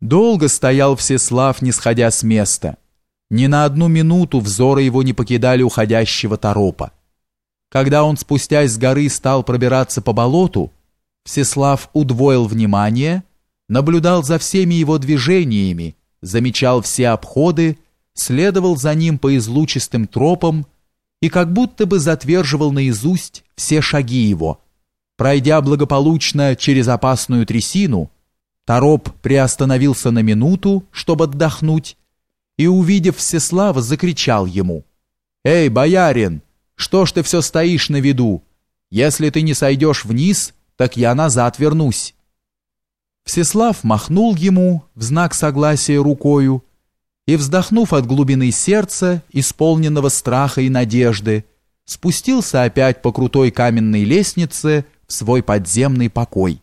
Долго стоял Всеслав, не сходя с места. Ни на одну минуту взоры его не покидали уходящего торопа. Когда он, спустясь с горы, стал пробираться по болоту, Всеслав удвоил внимание, наблюдал за всеми его движениями, замечал все обходы, следовал за ним по излучистым тропам и как будто бы затверживал наизусть все шаги его. Пройдя благополучно через опасную трясину, Тороп приостановился на минуту, чтобы отдохнуть, и, увидев Всеслава, закричал ему. «Эй, боярин, что ж ты все стоишь на виду? Если ты не сойдешь вниз, так я назад вернусь». Всеслав махнул ему в знак согласия рукою и, вздохнув от глубины сердца, исполненного страха и надежды, спустился опять по крутой каменной лестнице в свой подземный покой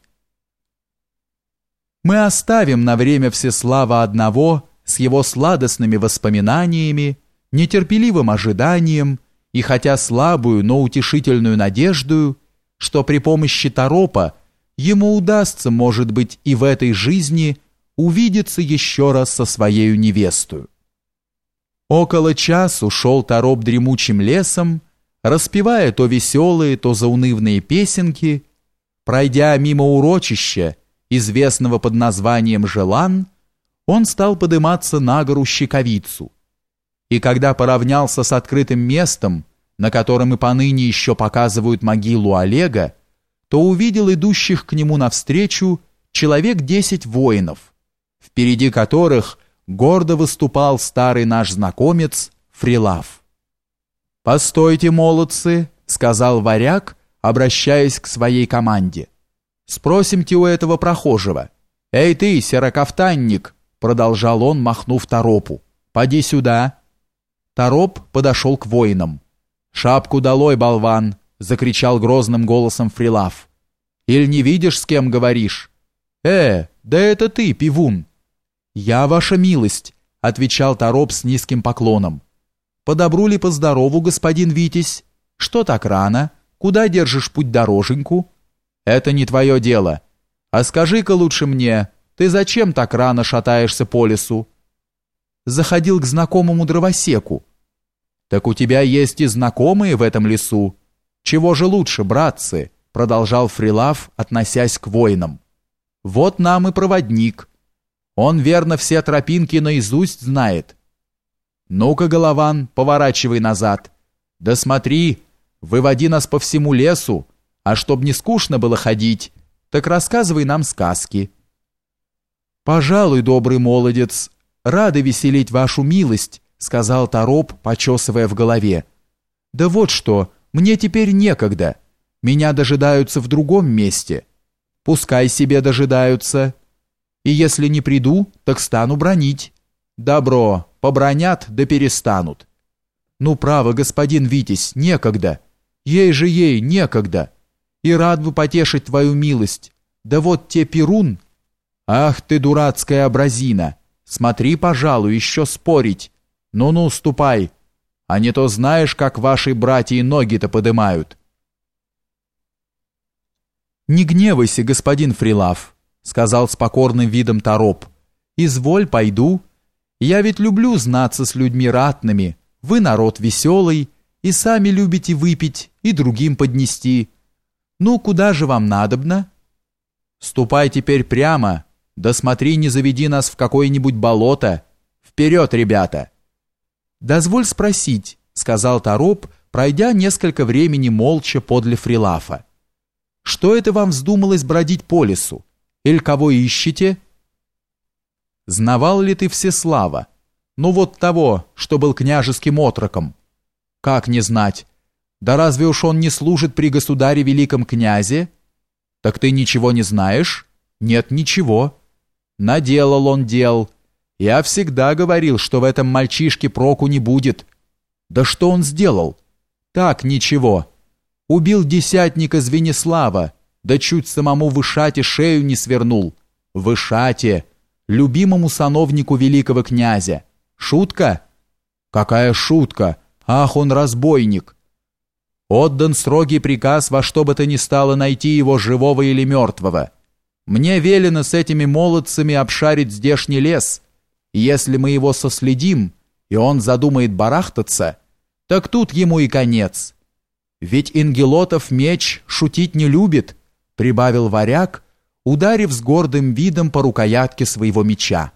мы оставим на время Всеслава одного с его сладостными воспоминаниями, нетерпеливым ожиданием и хотя слабую, но утешительную надежду, что при помощи Торопа ему удастся, может быть, и в этой жизни увидеться еще раз со своей невестою. Около часу шел Тороп дремучим лесом, распевая то веселые, то заунывные песенки, пройдя мимо урочища, известного под названием Желан, он стал подниматься на гору Щековицу. И когда поравнялся с открытым местом, на котором и поныне еще показывают могилу Олега, то увидел идущих к нему навстречу человек десять воинов, впереди которых гордо выступал старый наш знакомец Фрилав. «Постойте, молодцы», — сказал варяг, обращаясь к своей команде. Спросимте у этого прохожего. «Эй ты, серокафтанник!» продолжал он, махнув торопу. «Поди сюда!» Тороп подошел к воинам. «Шапку долой, болван!» закричал грозным голосом Фрилав. «Иль не видишь, с кем говоришь?» «Э, да это ты, пивун!» «Я, ваша милость!» отвечал Тороп с низким поклоном. «По ли, по здорову, господин Витязь? Что так рано? Куда держишь путь дороженьку?» Это не твое дело. А скажи-ка лучше мне, ты зачем так рано шатаешься по лесу? Заходил к знакомому дровосеку. Так у тебя есть и знакомые в этом лесу. Чего же лучше, братцы? Продолжал Фрилав, относясь к воинам. Вот нам и проводник. Он верно все тропинки наизусть знает. Ну-ка, Голован, поворачивай назад. Да смотри, выводи нас по всему лесу, а чтоб не скучно было ходить, так рассказывай нам сказки. Пожалуй, добрый молодец, рады веселить вашу милость, сказал Тороп, почесывая в голове. Да вот что, мне теперь некогда. Меня дожидаются в другом месте. Пускай себе дожидаются. И если не приду, так стану бронить. Добро, побронят да перестанут. Ну, право, господин Витязь, некогда. Ей же ей некогда и рад бы потешить твою милость. Да вот те Перун... Ах ты, дурацкая образина! Смотри, пожалуй, еще спорить. Ну-ну, ступай, а не то знаешь, как ваши братья ноги-то подымают. «Не гневайся, господин Фрилав», — сказал с покорным видом Тороп. «Изволь, пойду. Я ведь люблю знаться с людьми ратными. Вы народ веселый, и сами любите выпить, и другим поднести. Ну, куда же вам надобно? Ступай теперь прямо, да смотри, не заведи нас в какое-нибудь болото. Вперед, ребята! Дозволь спросить, сказал Тороп, пройдя несколько времени молча подле Фрилафа. Что это вам вздумалось бродить по лесу? Или кого ищете? Знавал ли ты Всеслава? Ну вот того, что был княжеским отроком. Как не знать? Да разве уж он не служит при государе великом князе? Так ты ничего не знаешь? Нет ничего. Наделал он дел. Я всегда говорил, что в этом мальчишке проку не будет. Да что он сделал? Так, ничего. Убил десятника Звенислава, да чуть самому Вышате шею не свернул. Вышате, любимому сановнику великого князя. Шутка? Какая шутка? Ах, он разбойник. Отдан строгий приказ во что бы то ни стало найти его живого или мертвого. Мне велено с этими молодцами обшарить здешний лес, если мы его соследим, и он задумает барахтаться, так тут ему и конец. Ведь Ингелотов меч шутить не любит, прибавил варяг, ударив с гордым видом по рукоятке своего меча.